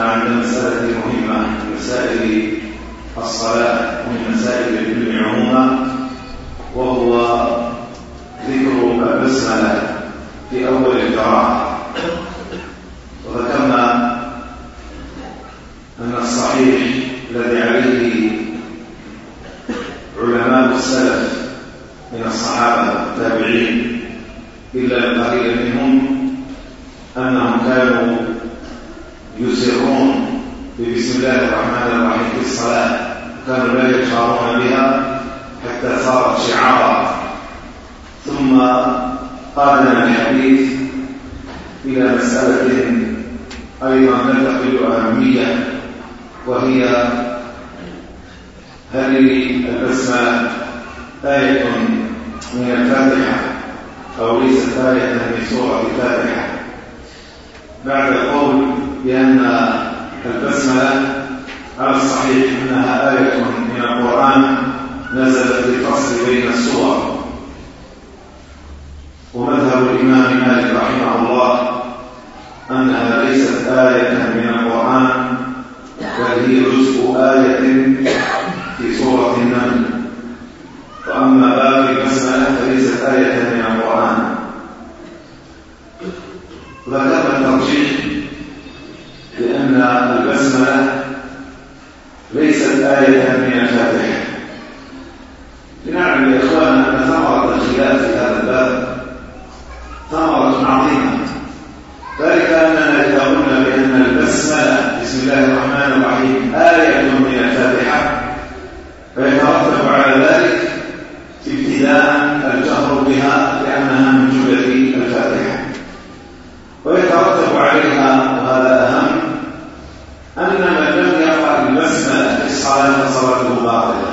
توقفنا عند مسألة مهمة من مسائل الصلاة ومن مسائل العلم عموما وهو ذكر البسملة في أول القراءة. وذكرنا أن الصحيح الذي عليه علماء السلف من الصحابة والتابعين إلا القليل منهم أنهم كانوا يسرون ببسم الله الرحمن الرحيم في الصلاة. كانوا لا يجهرون بها حتى صارت شعارا. ثم قادنا الحديث إلى مسألة أيضا تقل أهمية وهي هل البسمة آية من الفاتحة أو ليست آية من سورة الفاتحة؟ بعد القول بأن البسملة على الصحيح أنها آية من القرآن نزلت للفصل بين السور. ومذهب الإمام مالك رحمه الله أنها ليست آية من القرآن بل هي جزء آية في سورة النمل. وأما باقي المسألة فليست آية من القرآن. الترجيح لأن البسملة ليست آية من الفاتحة لنعلم يا إخوانا أن ثمرة الخلاف في هذا الباب ثمرة عظيمة ذلك أننا إذا قلنا بأن البسملة بسم الله الرحمن الرحيم آية من الفاتحة فيترتب على ذلك ابتداء الجهر بها لأنها من جملة الفاتحة ويترتب عليها وهذا أهم أن من لم يقرأ البسملة في الصلاة فصلاته باطلة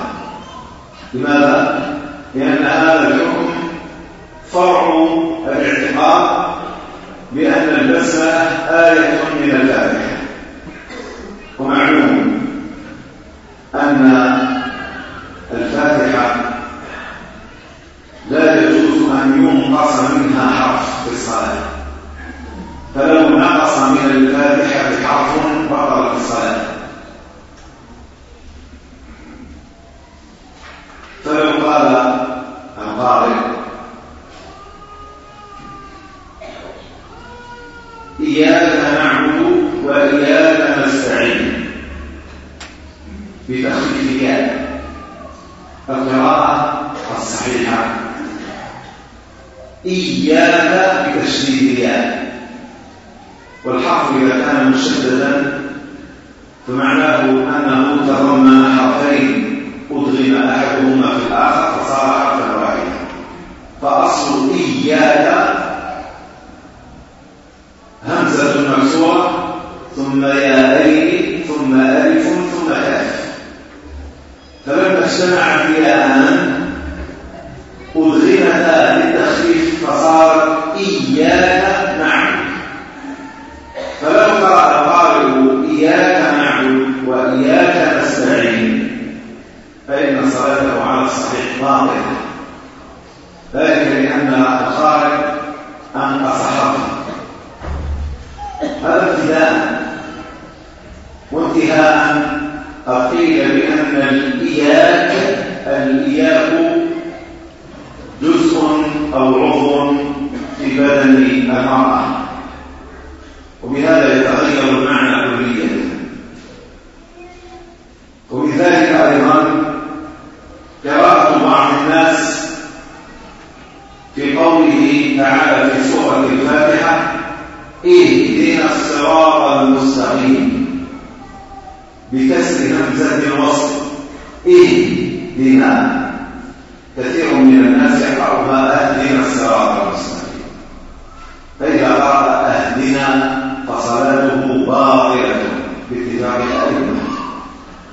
لماذا؟ لأن هذا الحكم فرع الاعتقاد بأن البسملة آية من الفاتحة ومعلوم أن الفاتحة لا يجوز أن ينقص منها حرف في الصلاة فلو نقص من الفاتحة حرف بطلت الصلاة فلو قال القارئ إياك نعبد وإياك نستعين. بتخفيف الياء القراءة الصحيحة. إياك بتشديد الياء. والحرف إذا كان مشددا فمعناه أنه تضمن حرفين أدغم أحدهما في الآخر فصار حرفا واحدا. فأصل إياك همزة مكسورة ثم ياءين ثم ألف ثم كاف. فلما اجتمعت ياءان أدغمتا للتخفيف فصارت إياك نعبد. فلو قرأ القارئ إياك نعبد وإياك نستعين فإن صلاته على الصحيح باطلة ذلك لأن القارئ أنقص هذا ابتداء وانتهاء قيل بأن الإياك الإياك جزء أو عضو في بدن المرأة. وبهذا يتغير المعنى كليا وبذلك أيضا قراءة بعض الناس في قوله تعالى في سورة الفاتحة اهدنا الصراط المستقيم بكسر همزة الوصل اهدنا كثير من الناس يقرأها اهدنا الصراط المستقيم. فإذا قرأ اهدنا باطلة باتفاق الأئمة.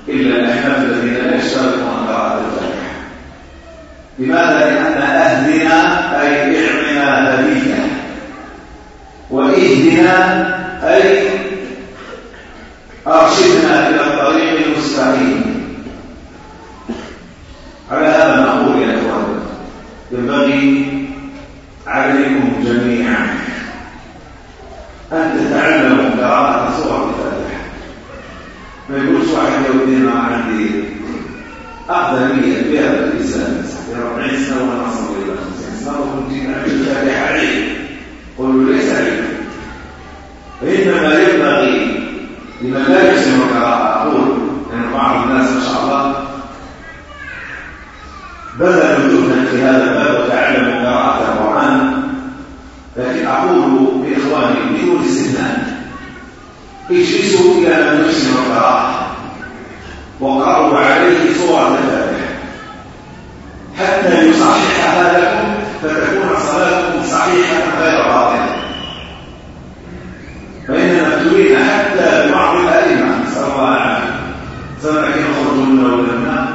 إلا الأحناف الذين لا يشترطون قراءة الفاتحة. لماذا؟ لأن أهدنا أي اعمنا هدية وإهدنا أي أرشدنا إلى الطريق المستقيم على هذا نقول يا إخوان ينبغي عليكم جميعا أن تتعلموا قراءة سورة الفاتحة ما ما عندي أفضلية بهذا الإنسان يا 40 سنة وأنا أصلي إلى 50 سنة وكنت أعمل الفاتحة عليه قلوا ليس عليك وإنما ينبغي لمن لا يحسن القراءة أقول أن بعض الناس ما شاء الله بذلوا جهدا في هذا الباب وتعلموا قراءة القرآن. لكن أقول لإخواني بدون استثناء اجلسوا إلى من يحسن القراءة. وقرأوا عليه صورة الفاتحة حتى يصححها لكم فتكون صلاتكم صحيحة غير باطلة. فإننا ابتلينا حتى ببعض الأئمة نسأل الله العافية. سواء كان خرجوا ولا لا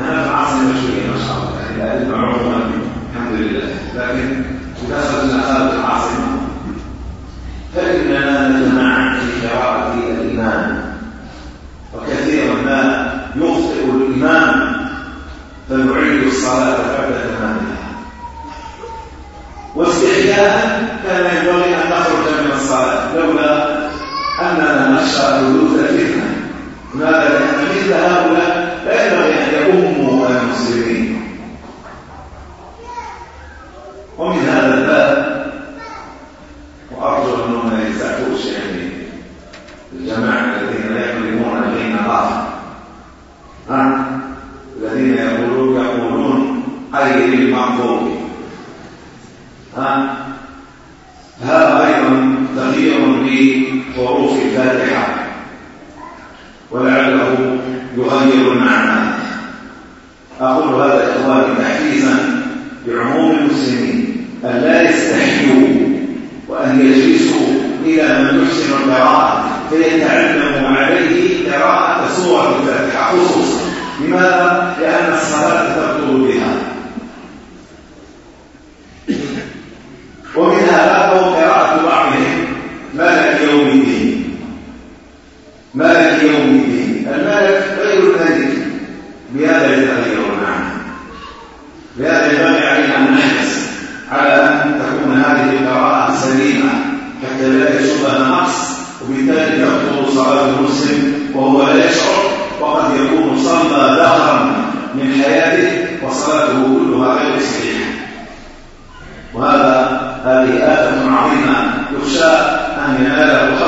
أنا في عاصمة شوية ما شاء الله. يعني الأئمة عموما الحمد لله. لكن دخلنا هذه العاصمة فإننا نتمعن في قراءة الإمام وكثيرا ما يخطئ الإمام فنعيد الصلاة بعد تمامها واستحياء كان ينبغي أن نخرج من الصلاة لولا أننا نخشى حدوث الفتنة لماذا؟ لأن مثل هؤلاء لا ينبغي أن يؤموا المسلمين ومن هذا الباب وأرجو أنهم ما يزعجوش يعني الجماعة الذين يحرمون بين الله ها الذين يقولون يقولون غير المغضوب ها هذا أيضا تغيير لحروف الفاتحة ولعله يغير المعنى أقول هذا إخواني تحفيزا لعموم المسلمين أن لا يستحيوا وأن يجلسوا إلى من يحسن القراءة فيتعلموا عليه قراءة سورة الفاتحة خصوصا لماذا؟ لأن الصلاة تبطل بها ومن هذا هو قراءة بعضهم مالك يوم الدين مالك يوم الدين المالك غير الملك بهذا يتغير المعنى لهذا ينبغي علينا ان نحرص على ان تكون هذه القراءه سليمه حتى لا يشبه نقص وبالتالي تبطل صلاه المسلم وهو لا يشعر وقد يكون صلى دهرا من حياته وصلاته كلها غير صحيحة. وهذا هذه آفة عظيمة يخشى أن يناله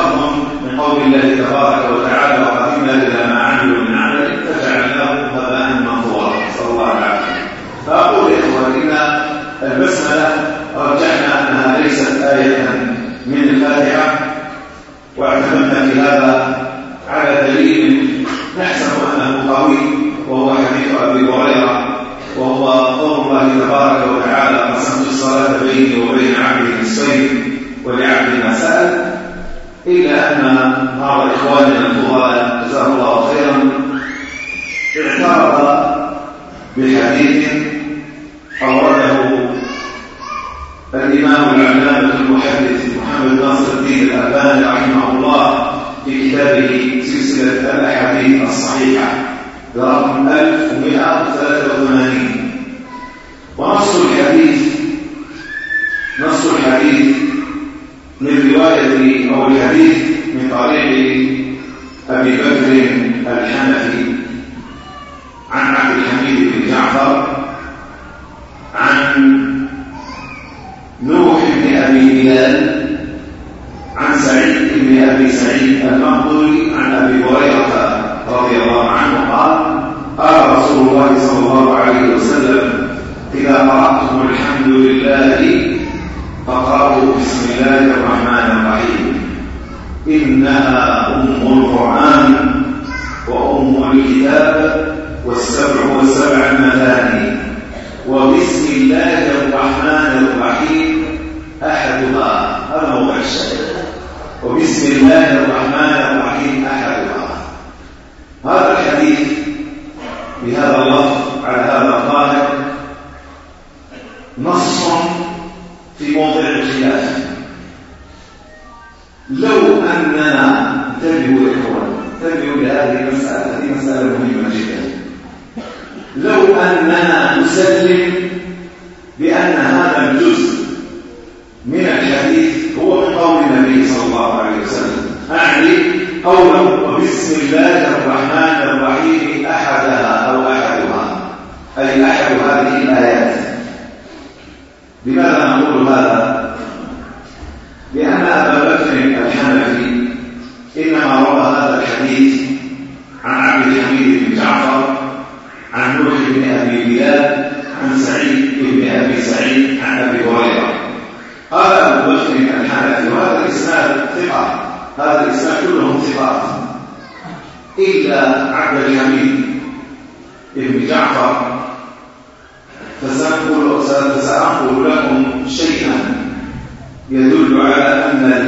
عليه وسلم إذا قرأتم الحمد لله فقرأوا بسم الله الرحمن الرحيم إنها أم القرآن وأم الكتاب والسبع والسبع المثاني وبسم الله الرحمن الرحيم أحدها هذا هو الشهادة وبسم الله الرحمن الرحيم أحدها. هذا الحديث بهذا الله على هذا القائل نص في موضع الخلاف لو أننا انتبهوا يا إخوان انتبهوا لهذه المسألة هذه مسألة مهمة جدا. لو أننا نسلم بأن هذا الجزء من الحديث هو من قول النبي صلى الله عليه وسلم. أعني قوله بسم الله الرحمن الرحيم أحدها أو أحدها أي أحد هذه الآيات. لماذا نقول هذا؟ لأن أبا بكر الحنفي إنما روى هذا الحديث عن عبد الحميد بن جعفر عن نوح بن أبي بلال عن سعيد بن أبي سعيد عن أبي هريرة. قال أبو بكر الحنفي وهذا الإسناد ثقة. هذا الإسناد كلهم ثقات. إلا عبد الحميد. ابن جعفر. فسأقول لكم شيئا يدل على أن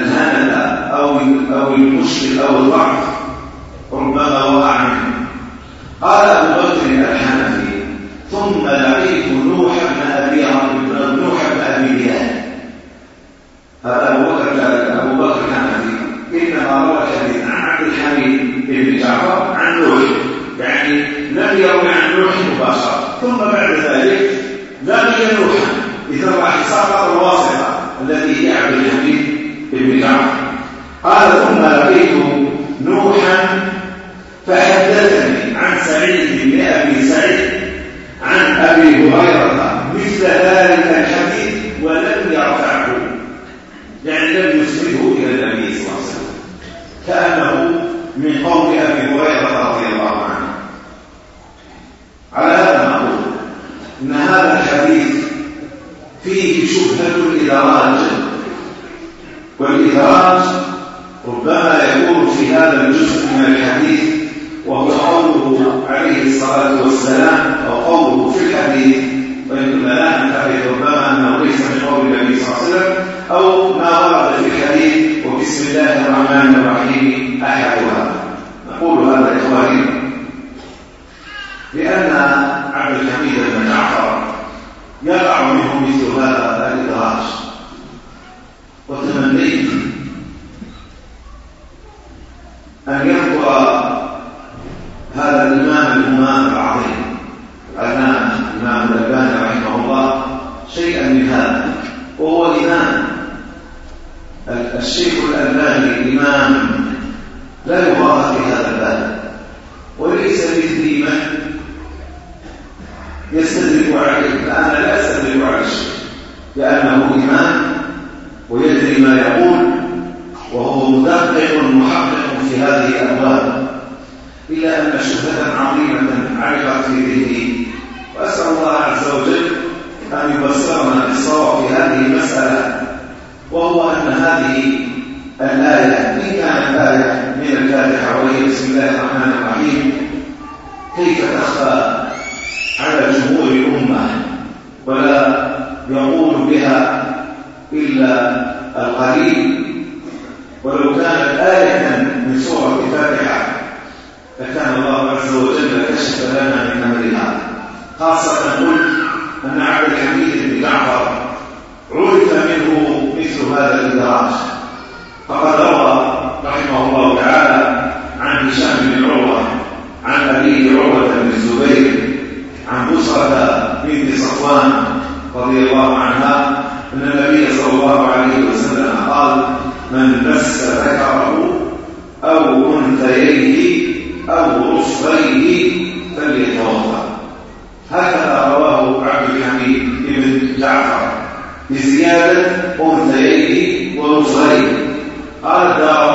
Ada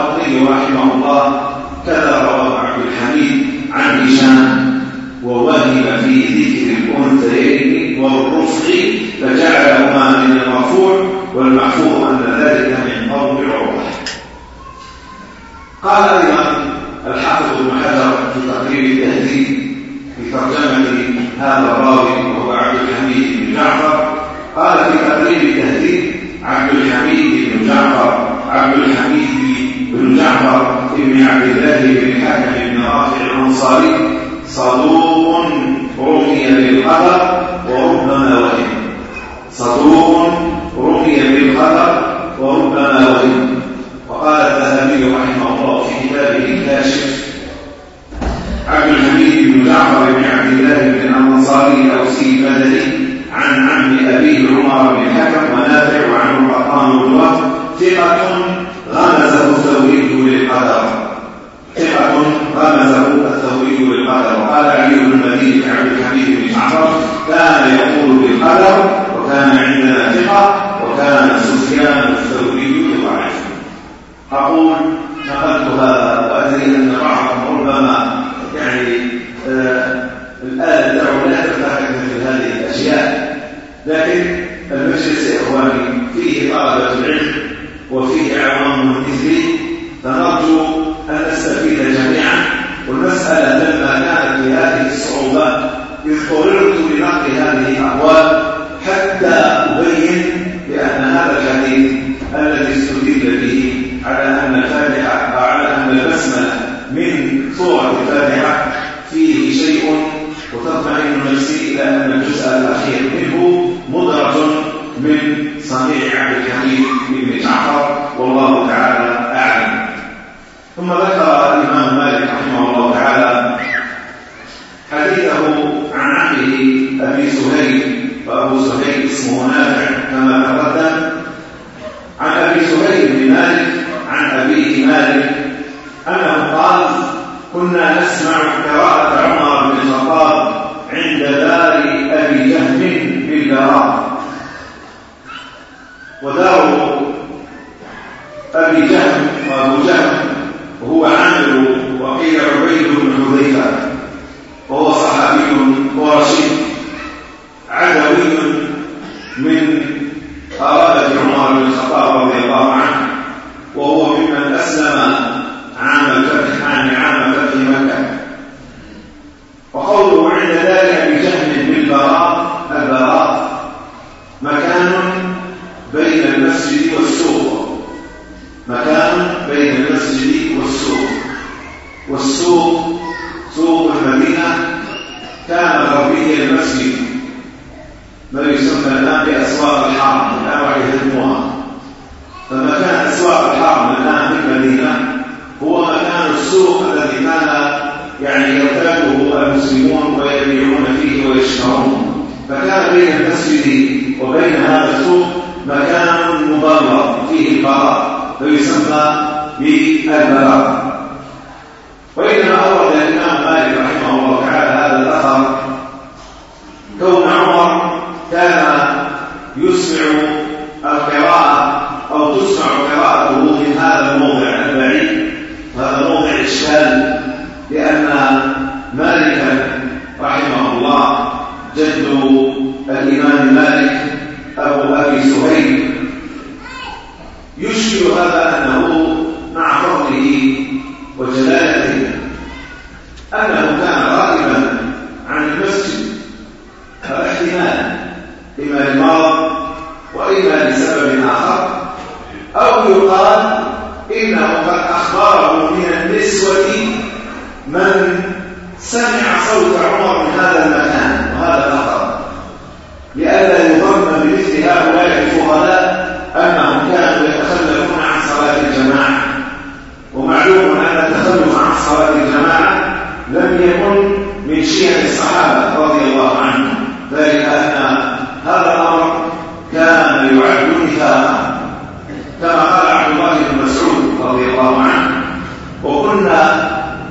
اضطررت لنقل بنقل هذه الأقوال حتى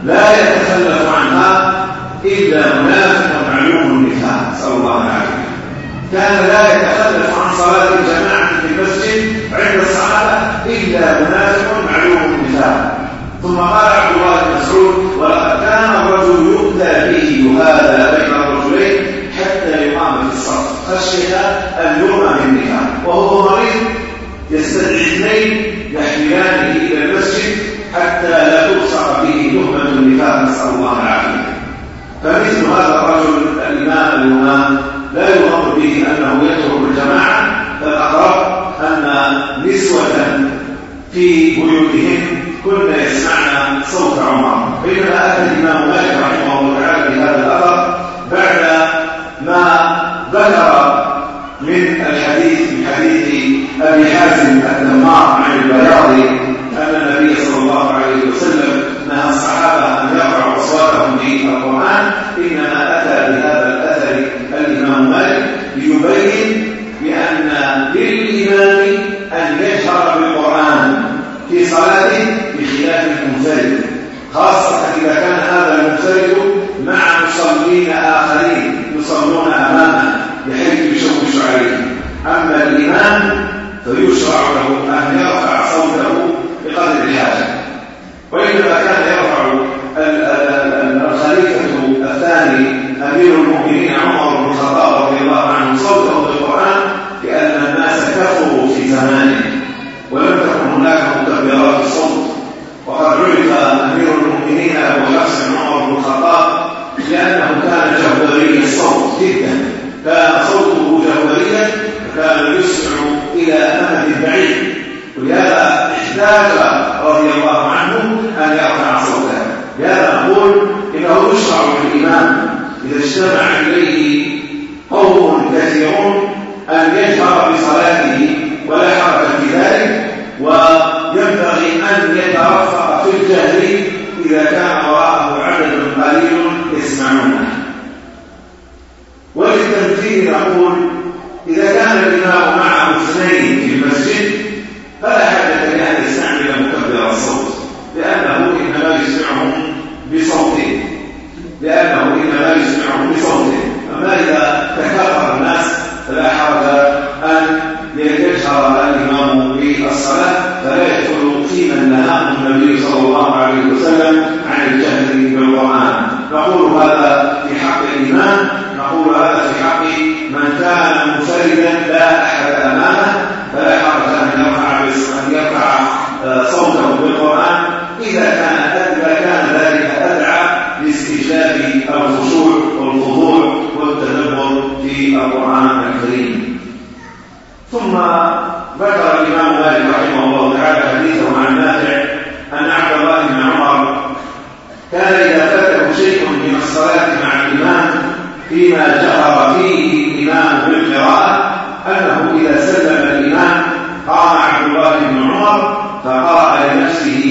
لا يتخلف عنها إلا منافق معلوم النفاق صلى الله عليه وسلم. كان لا يتخلف عن صلاة الجماعة في المسجد عند الصحابة إلا منافق معلوم النفاق. ثم قال عبد الله بن مسعود ولقد كان الرجل يؤتى به وهذا بين الرجلين حتى يقام في الصف. خشية أن يرمى بالنفاق وهو مريض يستدعي اثنين يحملانه الله نسأل الله العافية. فمثل هذا الرجل الإمام الإمام لا يغر به أنه يترك الجماعة بل أقرب أن نسوة في بيوتهم كنا يسمعن صوت عمر. بينما أتى الإمام مالك رحمه الله تعالى بهذا الأثر بعد ما ذكر عليه أما الإمام فيشرع له أن يرفع صوته بقدر الحاجة. وإنما así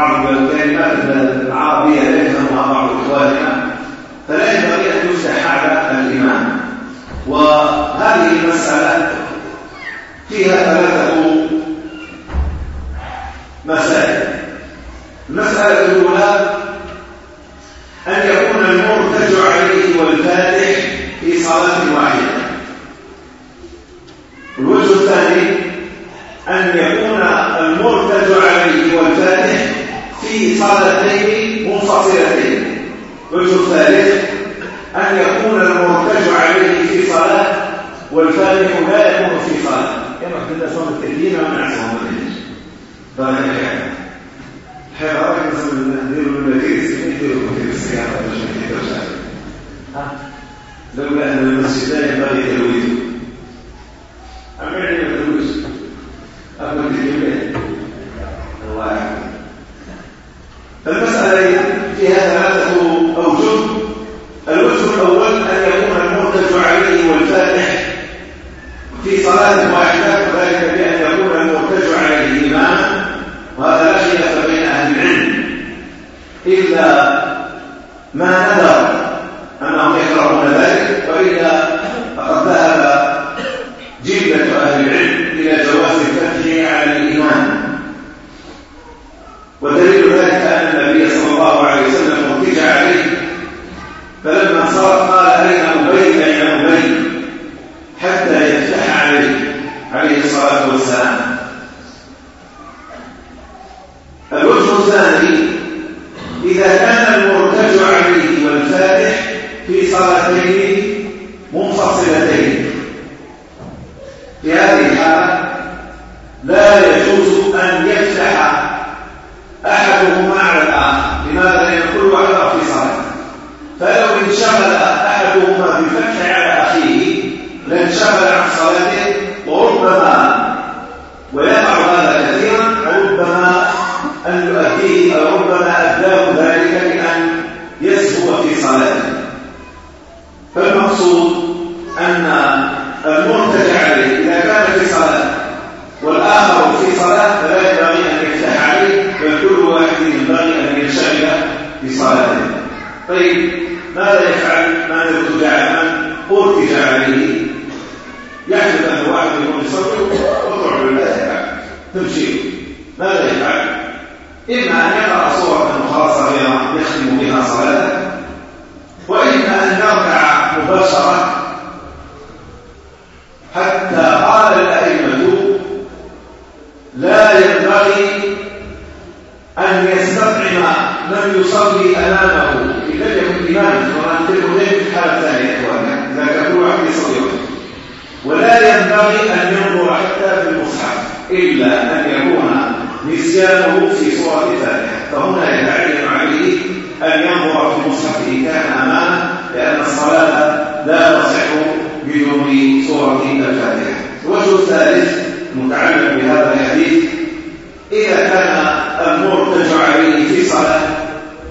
بعض الوالدين مثل عربية ليس مع بعض إخوانها فلا ينبغي أن يسحب الإمام وهذه المسألة فيها ثلاثة مسائل. المسألة الأولى صلاتين منفصلتين. وجه الثالث أن يكون المرتج عليه في صلاة والفارق لا يكون في صلاة. كما قلنا صوم التكليم ومنع صوم التكليم ذلك الحياة رأيك نسمى النذير والنذير يدير في السيارة لولا أن المسجد لا ينبغي تلويده أما ينبغي أن ينظر حتى في المصحف إلا أن يكون نسيانه في صورة الفاتحة. فهنا يتعين عليه أن ينظر في المصحف إن كان أمامه لأن الصلاة لا تصح بدون صورة الفاتحة. الوجه الثالث المتعلق بهذا الحديث إذا كان المرتج عليه في صلاة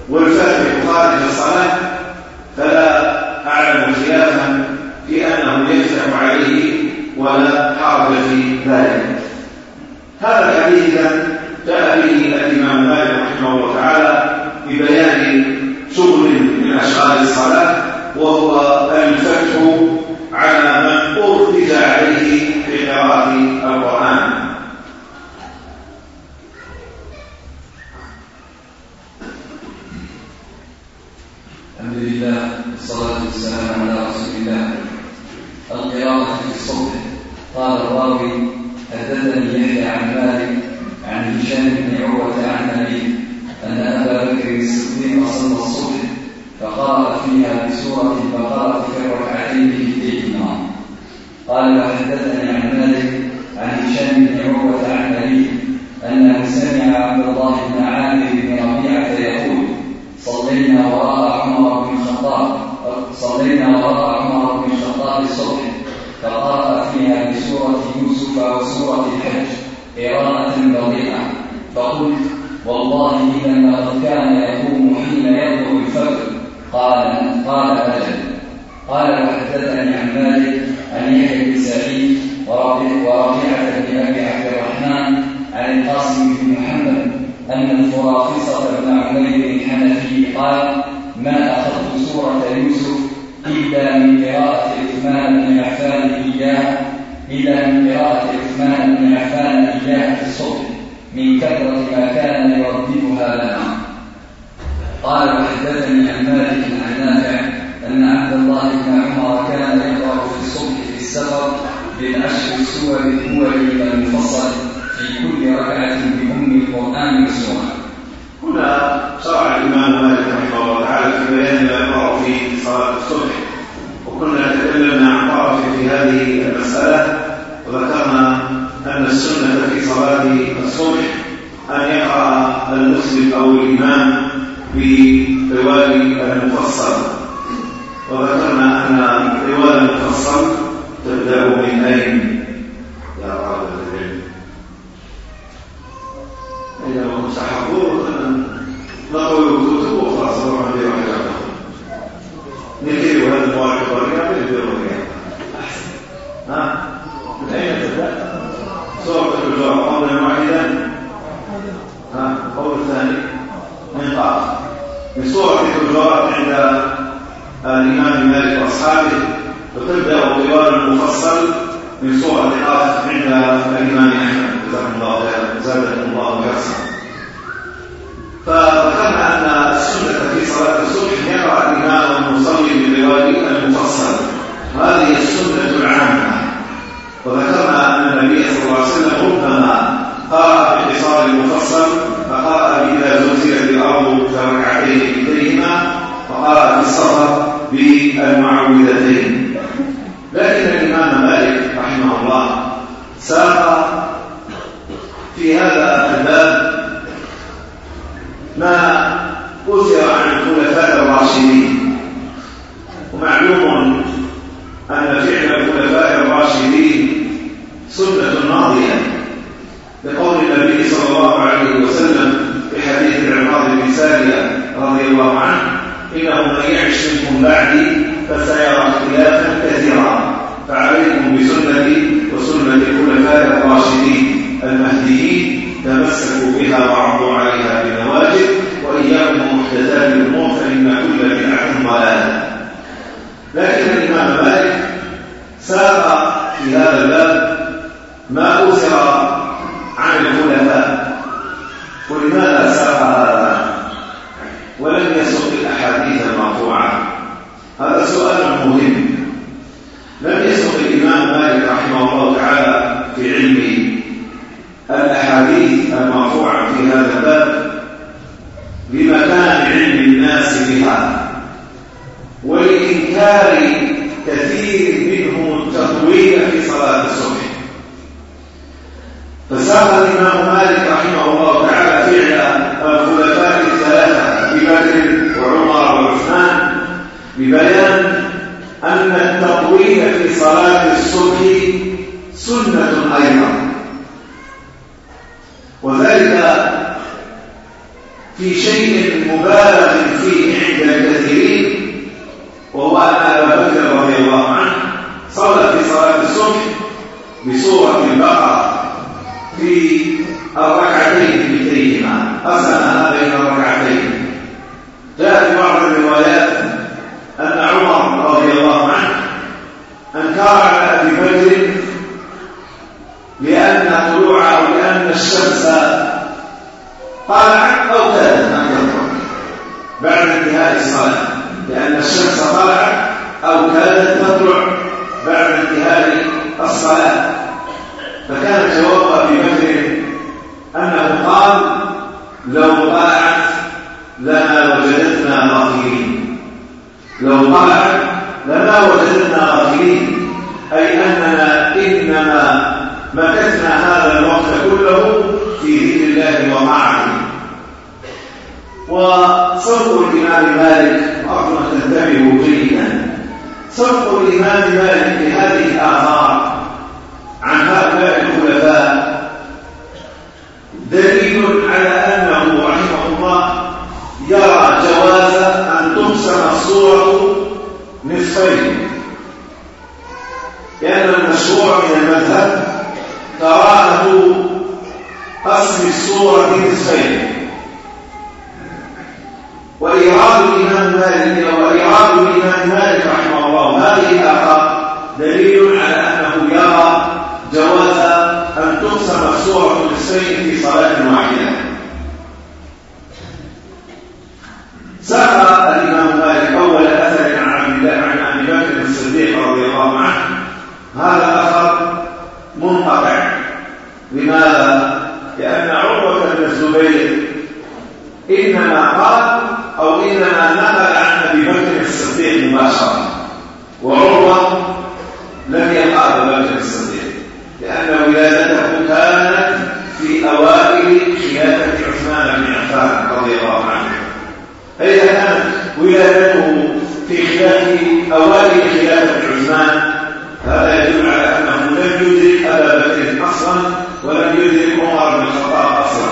والفاتح خارج الصلاة فلا أعلم خلافا في أنه يفتح عليه ولا حرج في ذلك. هذا الحديث جاء به الإمام مالك رحمه الله تعالى ببيان شغل من أشغال الصلاة وهو الفتح على من أرتج عليه في قراءة القرآن. الحمد لله والصلاة والسلام على رسول الله. القراءة في الصبح قال الراوي حدثني يحيى عن مالك عن هشام بن عروة عن أبيه أن أبا بكر الصديق صلى الصبح فقرأ فيها بسورة البقرة في الركعتين كلتيهما قال وحدثني عن مالك عن هشام بن عروة عن أبيه أنه سمع عبد الله بن عامر بن ربيعة يقول صلينا وراء عمر بن الخطاب صلينا وراء عمر بن الخطاب الصبح فقرأ فيها بسورة يوسف وسورة الحج قراءة بطيئة فقلت والله إذا لقد كان يقوم حين يطلع الفجر. قال قال أجل. قال وحدثني عن مالك عن يحيى بن سعيد وربيعة بن أبي عبد الرحمن عن القاسم بن محمد أن الفرافصة بن عمير الحنفي قال ما أخذت سورة يوسف إلا من قراءة عثمان بن عفان إياه إلا من قراءة عثمان بن عفان إياه في الصبح من كثرة ما كان يرددها لنا. قال وحدثني عن مالك عن نافع أن عبد الله بن عمر كان يقرأ في الصبح في السفر بالعشر السور هو المفصل في كل ركعة بأم القرآن وسورة هنا شرع الإمام مالك رحمه الله تعالى في بيان ما يقرأ في صلاة الصبح. وكنا تكلمنا عن طرف في هذه المسألة وذكرنا أن السنة في صلاة الصبح أن يقرأ المسلم أو الإمام بطوال المفصل. وذكرنا أن طوال المفصل تبدأ من أين؟ يا طالب العلم إذا ما مستحبون نقول ها من أين تبدأ؟ سورة الحجرات قولا واحدا ها القول الثاني من قاف من سورة الحجرات عند الإمام مالك وأصحابه وتبدأ طوال المفصل من سورة قاف عند الإمام أحمد جزاكم الله خيرا زادكم الله حرصا فذكرنا أن السنة في صلاة الصبح يقرأ الإمام المصلي بطوال المفصل هذه السنة العامة. وذكرنا أن النبي صلى الله عليه وسلم ربما قرأ باختصار المفصل فقرأ بإذا زلزلت الأرض كركعتين كليهما وقرأ في السفر بالمعوذتين. لكن الإمام مالك رحمه الله ساق في هذا الباب ما أثر عن الخلفاء الراشدين. ومعلوم أن فعل الخلفاء الراشدين سنة ماضية لقول النبي صلى الله عليه وسلم في حديث العمار بن سارية رضي الله عنه إنه من يعش منكم بعدي فسيرى اختلافا كثيرا فعليكم بسنتي وسنة الخلفاء الراشدين المهديين تمسكوا بها وعضوا عليها بنواجذ وإياكم محدثات الأمور فإن كل بدعة ضلالة. لكن الإمام مالك ساق في هذا الباب ما أسر عن الخلفاء ولماذا ساق هذا ولم يسق الأحاديث المرفوعة. هذا سؤال مهم. لم يسق الإمام مالك رحمه الله تعالى في علم الأحاديث المرفوعة في هذا الباب بمكان علم الناس بها. إنكار كثير منهم التطويل في صلاة الصبح. فساق الإمام مالك رحمه الله تعالى فعل الخلفاء الثلاثة أبي بكر وعمر وعثمان ببيان أن التطويل في صلاة الصبح سنة أيضا وذلك في شيء مبالغ فيه عند الكثيرين وهو أن أبا بكر رضي الله عنه صلى في صلاة الصبح بسورة البقرة في الركعتين كلتيهما قسمها بين الركعتين جاء في بعض الروايات أن عمر رضي الله عنه أنكر على أبي بكر لأن طلوع أو لأن الشمس طلعت أو كادت أن تطلع بعد انتهاء الصلاة لأن الشمس طلعت أو كادت تطلع بعد انتهاء الصلاة فكان جواب أبي بكر أنه قال لو طلعت لما وجدتنا غافلين لو طلعت لما وجدتنا غافلين أي أننا إنما مكثنا هذا الوقت كله في ذكر الله وطاعته وصرف الإمام مالك وأرجو جيدا صرف الإمام مالك لهذه الآثار عن هؤلاء الخلفاء. دليل على أنه رحمه الله يرى جواز أن تقسم الصورة نصفين. لأن المشروع من المذهب كراهة قسم الصورة نصفين وإيراد الإمام مالك وإيراد الإمام مالك رحمه الله. هذه الآثار دليل على أنه يرى جواز أن تقسم الصورة نصفين في صلاة واحدة. ساق الإمام مالك أول أثر عن عبد الله عن أبي بكر الصديق رضي الله عنه. هذا أثر منقطع. لماذا؟ لأن عروة بن الزبير إنما قال أو إنما نقل عن أبي بكر الصديق مباشرة. وعروة لم يقع أبا بكر الصديق لأن ولادته كانت في أوائل خلافة عثمان بن عفان رضي الله عنه فإذا كانت ولادته في خلاف أوائل خلافة عثمان هذا يدل على أنه لم يدرك أبا بكر أصلا ولم يدرك عمر بن الخطاب أصلا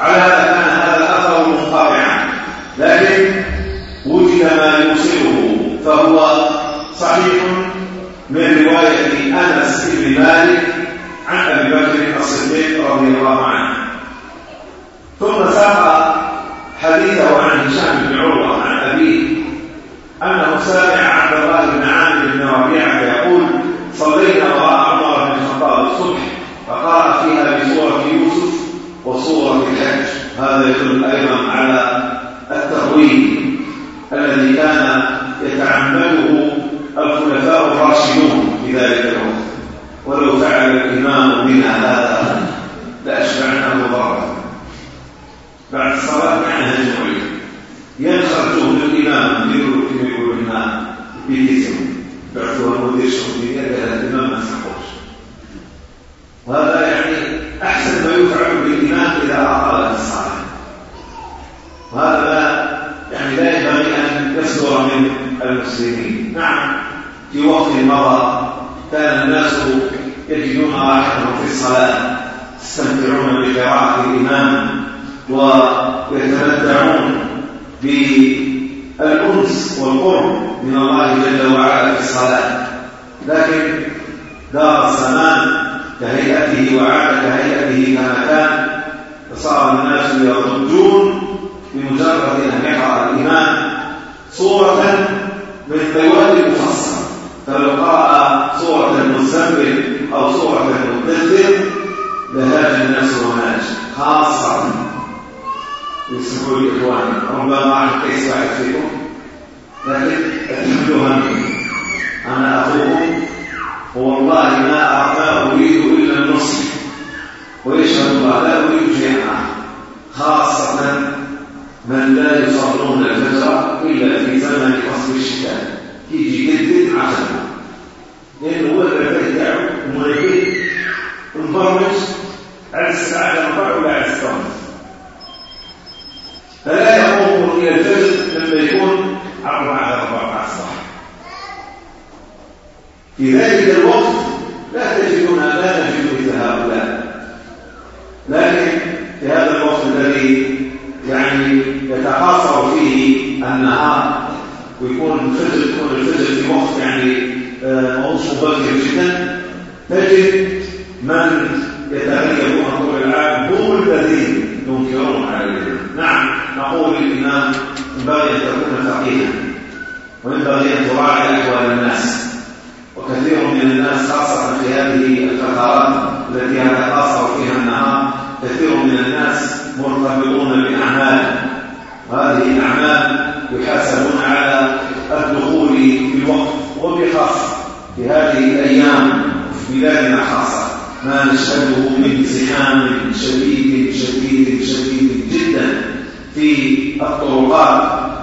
على هذا كان هذا الأثر منقطعا لكن وجد ما يوصله فهو صحيح من رواية أنس بن مالك عن أبي بكر الصديق رضي الله عنه. ثم ساق حديثه عن هشام بن عروة عن أبيه أنه سمع عبد الله بن عامر بن ربيعة يقول صلينا وراء عمر بن الخطاب الصبح فقرأ فيها بسورة يوسف وصورة الحج. هذا يدل أيضا على التهويل الذي كان يتعمده الخلفاء الراشدون في ذلك الوقت ولو فعل الإمام بنا هذا لأشبعناه ضربا بعد الصلاة معناها جمعية ينخرج الإمام يقول كما يقول لنا بيتم بعثوها المدير الشرطية قال الإمام ما سحوش وهذا يعني أحسن ما يفعل بالإمام إذا أطال الصلاة. وهذا يعني لا ينبغي أن يصدر من المسلمين. نعم في وقت مضى كان الناس يجدون راحتهم في الصلاة يستمتعون بقراءة الإمام. ويتمتعون بالأنس والقرب من الله جل وعلا في الصلاة. لكن دار الزمان كهيئته وعاد كهيئته كما كان فصار الناس يضجون بمجرد أن يقرأ الإمام صورة من طوال المفصل. فلو قرأ صورة المزمل أو صورة المدثر لهاج الناس هناك خاصة يوصفوا لي إخوانا ربما أعرف كيف ساعد فيكم. لكن أتمنى أنا أخوكم والله ما أعطى أريد إلا النصح ويشهد الله لا أريد شيئا خاصة من لا يصلون الفجر إلا في زمن فصل الشتاء. يجي جدد عشرة لأنه هو الرفاه تاعو مريض مبرمج على الساعة 4 ولا على الساعة. فلا يقوم رؤيا الفجر لما يكون عقل على الواقع الصح في ذلك الوقت لا تجدون لا نجد مثل هؤلاء. لكن في هذا الوقت الذي يعني يتقاصر فيه النهار ويكون الفجر يكون الفجر في وقت يعني آه، موصف مبكر جدا تجد من يتغيرون طول العام هم الذين ينكرون عليهم. نعم. نقول للإمام ينبغي أن تكون فقيها وينبغي أن تراعي أحوال الناس وكثير من الناس خاصة في هذه الفترات التي يتقاصر فيها النهار كثير من الناس مرتبطون بأعمال. وهذه الأعمال يحاسبون على الدخول في الوقت وبخاصة في هذه الأيام في بلادنا خاصة. ما نشهده من زحام شديد شديد شديد جدا. في الطرقات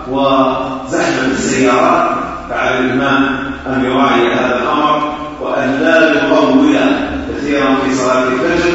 وزحمة السيارات فعلى الإمام أن يراعي هذا الأمر وأن لا يطول كثيرا في صلاة الفجر.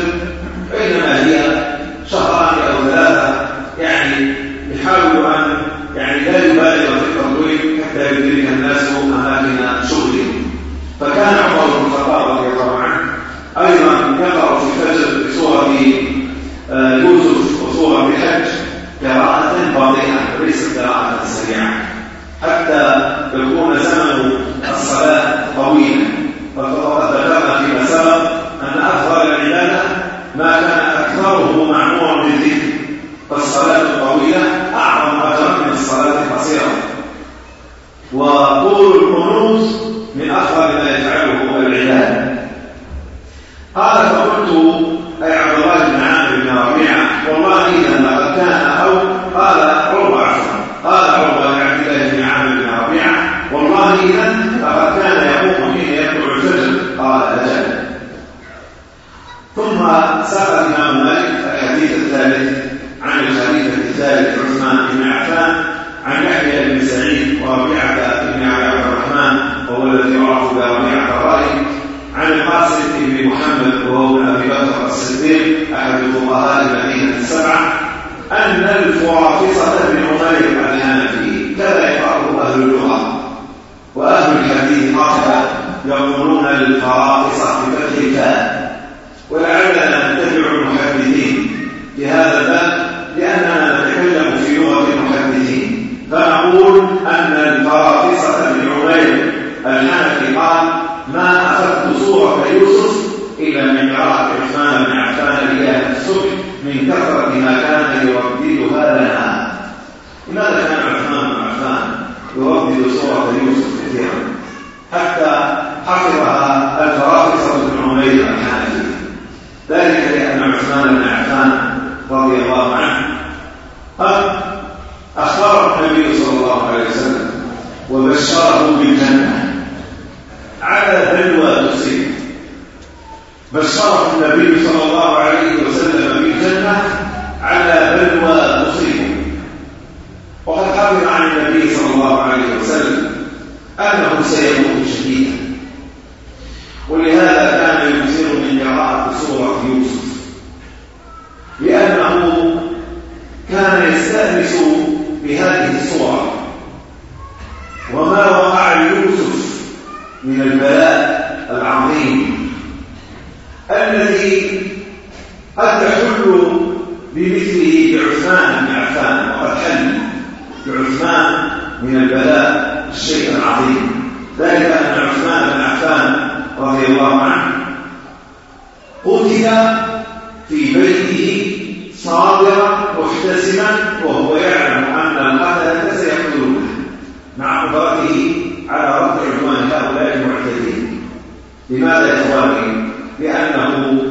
لماذا يا إخواني؟ لأنه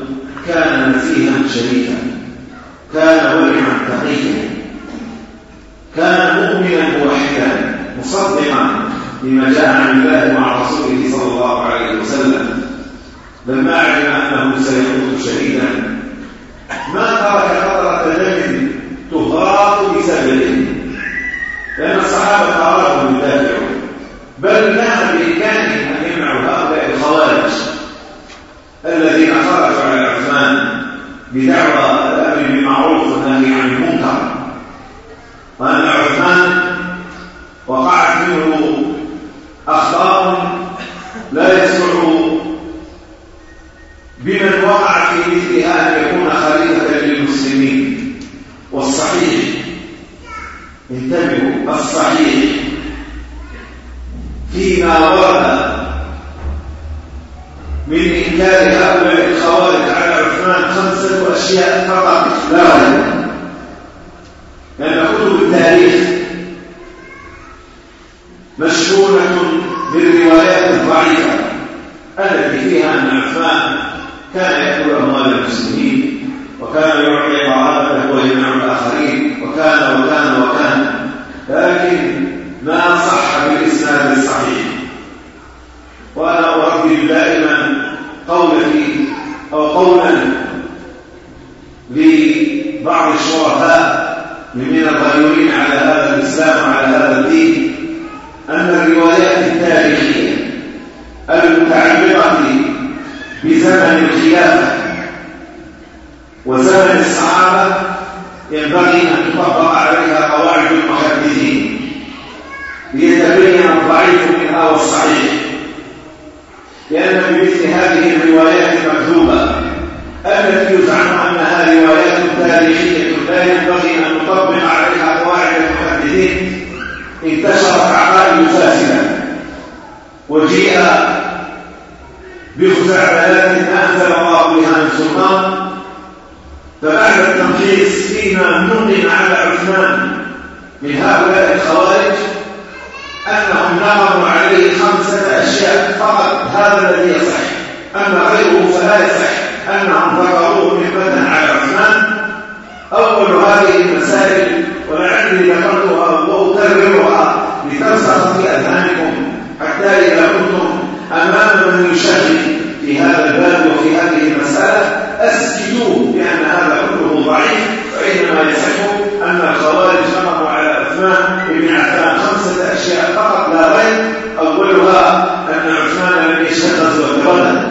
كان نزيها شريفا كان ورعا تقيا كان مؤمنا موحدا مصدقا لما جاء عن الله مع رسوله صلى الله عليه وسلم. لما علم أنه سيموت شهيدا ما ترك قطره دم تهراق بسببه لأن الصحابة ارادوا يدافعوا بل يمنعوا هؤلاء الخوارج الذين خرجوا على عثمان بدعوى الأمر بالمعروف والنهي عن المنكر وأن عثمان وقعت منه أخطاء لا يسمع فيما ورد من إنكار هؤلاء الخوارج على عثمان خمسة أشياء فقط لا غير لأن كتب التاريخ مشهورة بالروايات الضعيفة التي فيها أن عثمان كان يأكل أموال المسلمين وكان يعطي طعامته ويمنع الآخرين وكان وكان وكان لكن ما صح بالإسناد الصحيح وأنا أردد دائما قولتي أو قولا لبعض الشرفاء من الغيورين على هذا الإسلام وعلى هذا الدين أن الروايات التاريخية المتعلقة بزمن الخلافة وزمن الصحابة ينبغي أن تطبق عليها قواعد المحدثين ليتبين الضعيف منها والصحيح لأن بمثل هذه الروايات المكذوبة التي يزعم أنها روايات تاريخية لا ينبغي أن نطبق عليها قواعد المحدثين. انتشرت عقائد فاسدة وجيء بخزعبلات أنزل الله بها من سلطان. فبعد التمحيص فيما نقل على عثمان من هؤلاء الخوارج أنهم نظروا عليه خمسة أشياء فقط. هذا الذي يصح. أما غيره فلا يصح. أنهم ذكروه نعمة على أول هذه المسائل ولعلي ذكرتها وأكررها لترسخ في أذهانكم حتى إذا كنتم أمام من يشهد في هذا الباب وفي هذه المسألة أسكتوا بأن هذا كله ضعيف فإنما يصح أن الخوارج نظروا على عثمان بن عفان خمسة أشياء فقط لا غير. أولها أن عثمان لم غزوة بدر.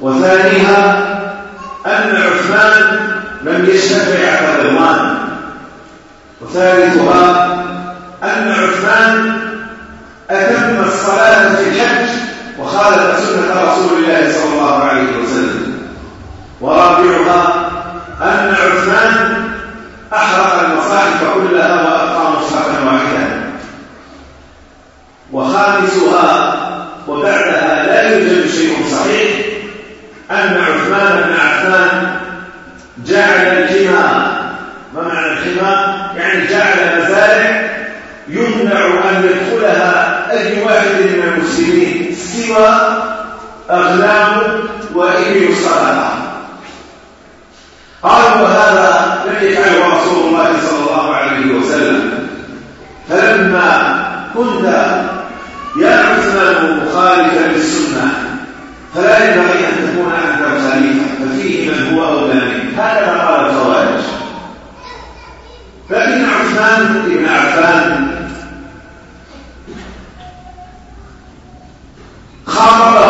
وثانيها لم يشهد بيعة الرضوان وثالثها أن عثمان أتم الصلاة في الحج وخالف سنة رسول الله صلى الله عليه وسلم. ورابعها أن عثمان أحرق المصاحف كلها وأبقى مصحفا واحدا. وخامسها وبعدها لا يوجد شيء صحيح أن عثمان بن عفان جعل يعني جعل مزارع يمنع أن يدخلها أي واحد من المسلمين سوى أغلام وإبل الصلاة. قالوا وهذا لم يفعله رسول الله صلى الله عليه وسلم. فلما كنت يا عثمان مخالفا للسنه فلا ينبغي أن تكون انت الخليفة ففيه من هو أولى منك هكذا قال بن عفان. خاطبهم